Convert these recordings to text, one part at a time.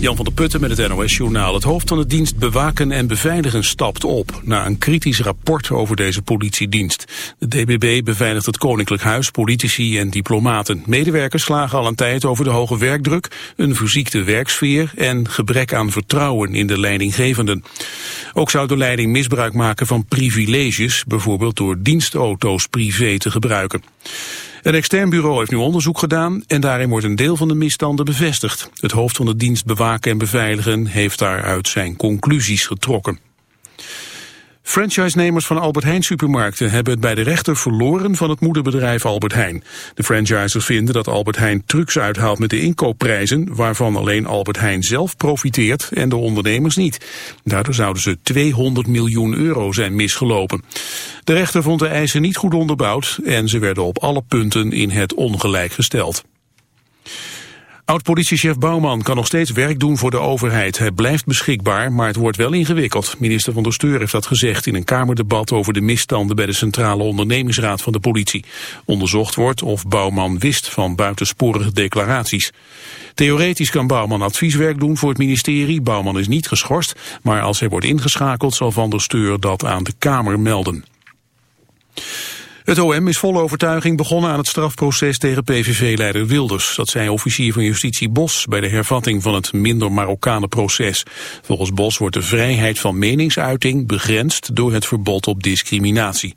Jan van der Putten met het NOS-journaal. Het hoofd van de dienst Bewaken en Beveiligen stapt op... na een kritisch rapport over deze politiedienst. De DBB beveiligt het Koninklijk Huis, politici en diplomaten. Medewerkers slagen al een tijd over de hoge werkdruk... een verziekte werksfeer en gebrek aan vertrouwen in de leidinggevenden. Ook zou de leiding misbruik maken van privileges... bijvoorbeeld door dienstauto's privé te gebruiken. Een extern bureau heeft nu onderzoek gedaan en daarin wordt een deel van de misstanden bevestigd. Het hoofd van de dienst Bewaken en Beveiligen heeft daaruit zijn conclusies getrokken. Franchise-nemers van Albert Heijn supermarkten hebben het bij de rechter verloren van het moederbedrijf Albert Heijn. De franchisers vinden dat Albert Heijn trucs uithaalt met de inkoopprijzen, waarvan alleen Albert Heijn zelf profiteert en de ondernemers niet. Daardoor zouden ze 200 miljoen euro zijn misgelopen. De rechter vond de eisen niet goed onderbouwd en ze werden op alle punten in het ongelijk gesteld. Oud-politiechef Bouwman kan nog steeds werk doen voor de overheid. Hij blijft beschikbaar, maar het wordt wel ingewikkeld. Minister van der Steur heeft dat gezegd in een Kamerdebat over de misstanden bij de Centrale Ondernemingsraad van de politie. Onderzocht wordt of Bouwman wist van buitensporige declaraties. Theoretisch kan Bouwman advieswerk doen voor het ministerie. Bouwman is niet geschorst, maar als hij wordt ingeschakeld zal van der Steur dat aan de Kamer melden. Het OM is vol overtuiging begonnen aan het strafproces tegen PVV-leider Wilders. Dat zei officier van justitie Bos bij de hervatting van het minder Marokkanen-proces. Volgens Bos wordt de vrijheid van meningsuiting begrensd door het verbod op discriminatie.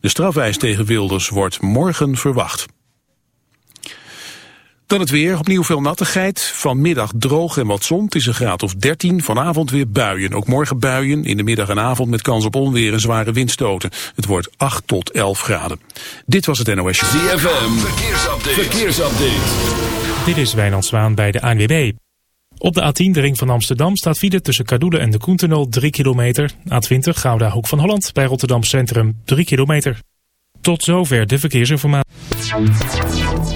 De strafeis tegen Wilders wordt morgen verwacht. Dan het weer, opnieuw veel nattigheid. Vanmiddag droog en wat zon. Het is een graad of 13. Vanavond weer buien. Ook morgen buien. In de middag en avond met kans op onweer en zware windstoten. Het wordt 8 tot 11 graden. Dit was het NOS. ZFM, verkeersupdate. verkeersupdate. Dit is Wijnand Zwaan bij de ANWB. Op de A10, de ring van Amsterdam, staat file tussen Kadoelen en de Koentunnel 3 kilometer. A20, Gouda Hoek van Holland, bij Rotterdam Centrum 3 kilometer. Tot zover de verkeersinformatie.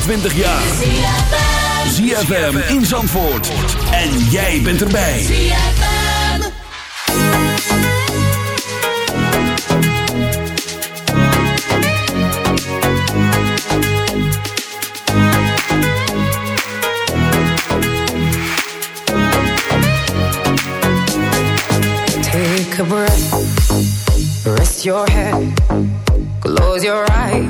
25 jaar. ZFM in Zandvoort. En jij bent erbij. Take a breath. Rest your head. Close your eyes.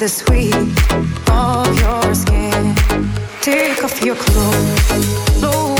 the sweet of your skin. Take off your clothes, blow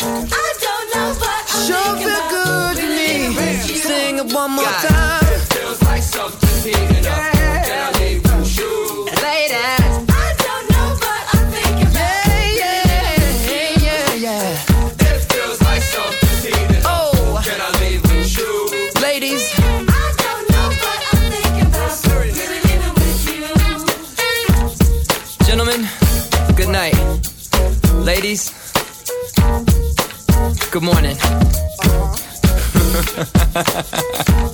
Sure Ha ha ha.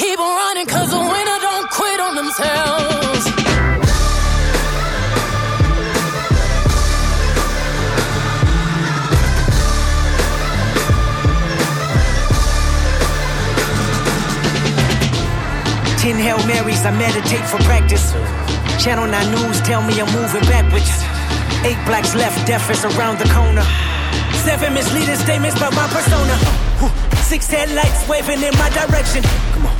Keep running cause the winner don't quit on themselves. Ten Hail Marys, I meditate for practice. Channel 9 News tell me I'm moving backwards. Eight blacks left, death is around the corner. Seven misleading statements about my persona. Six headlights waving in my direction. Come on.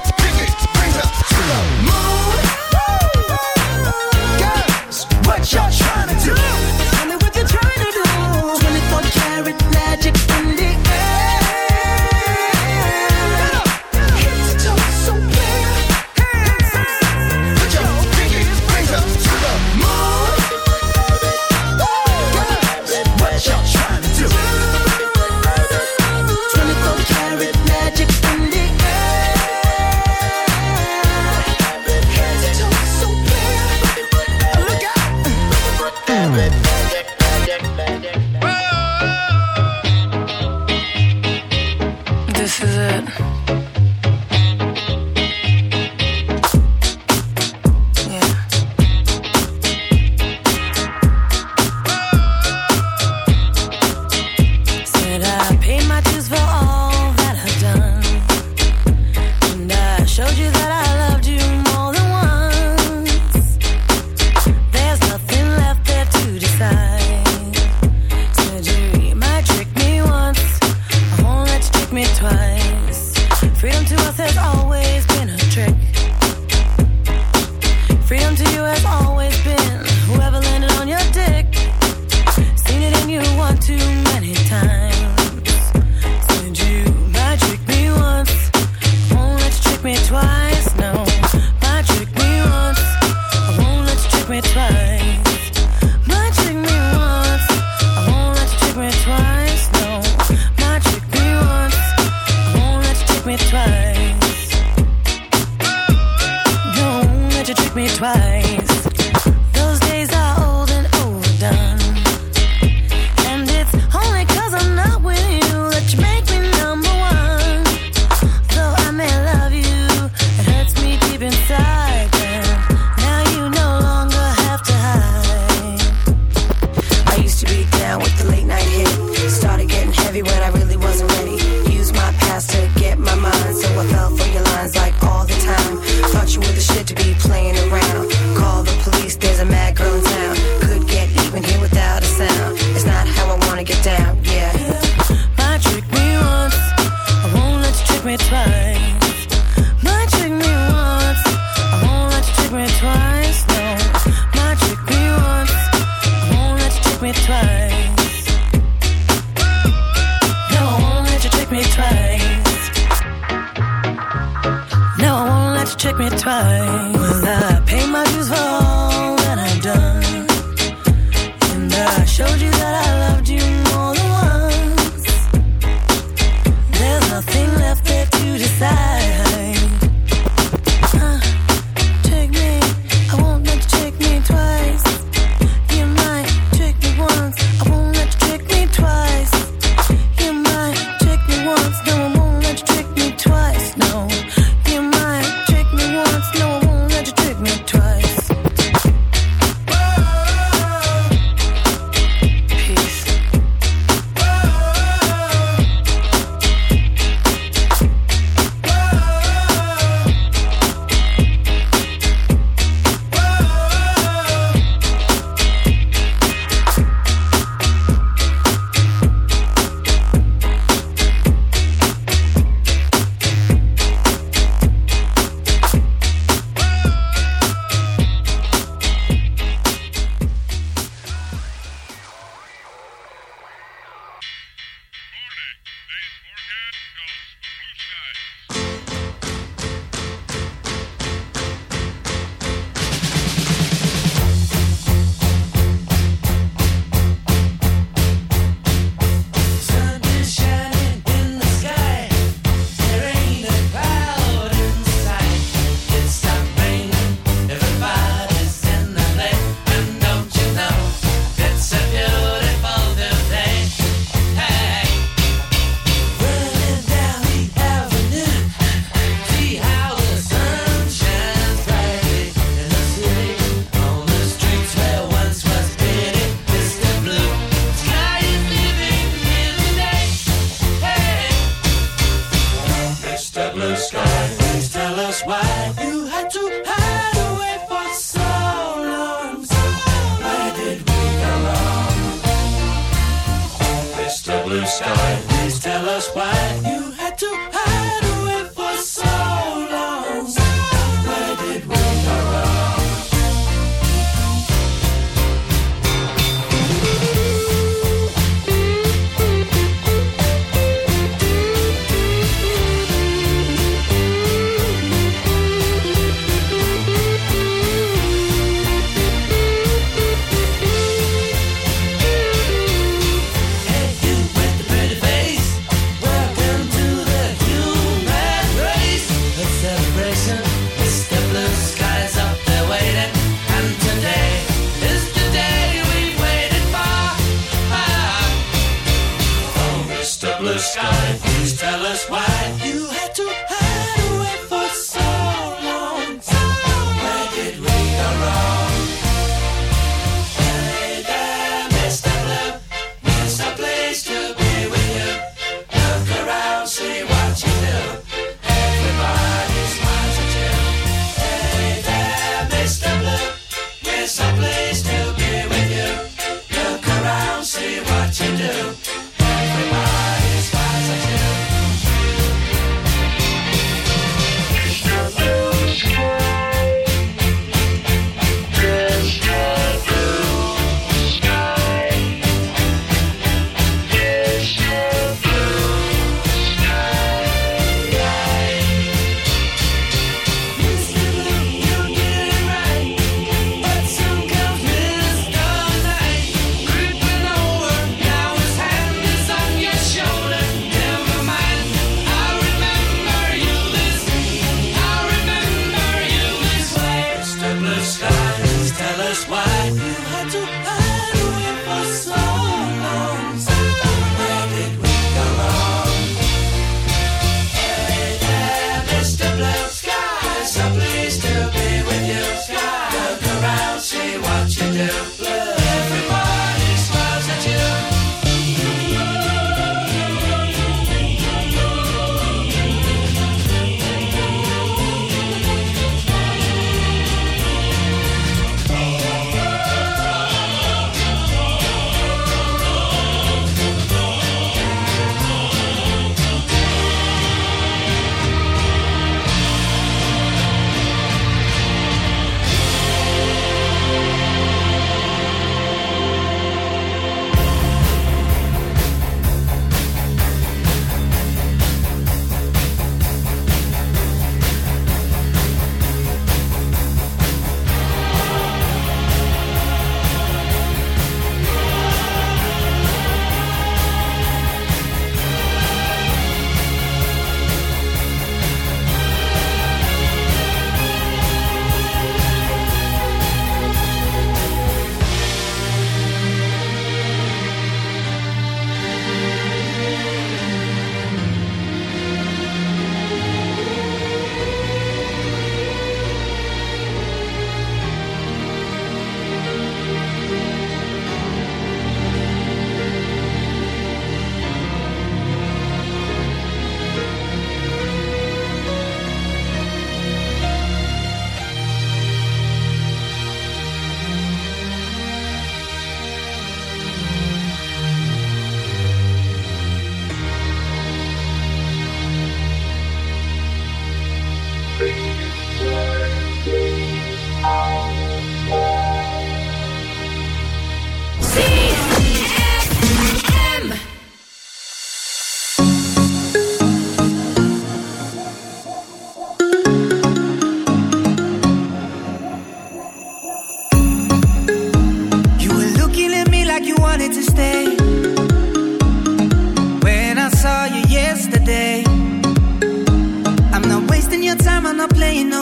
not playing no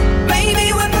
Baby, we're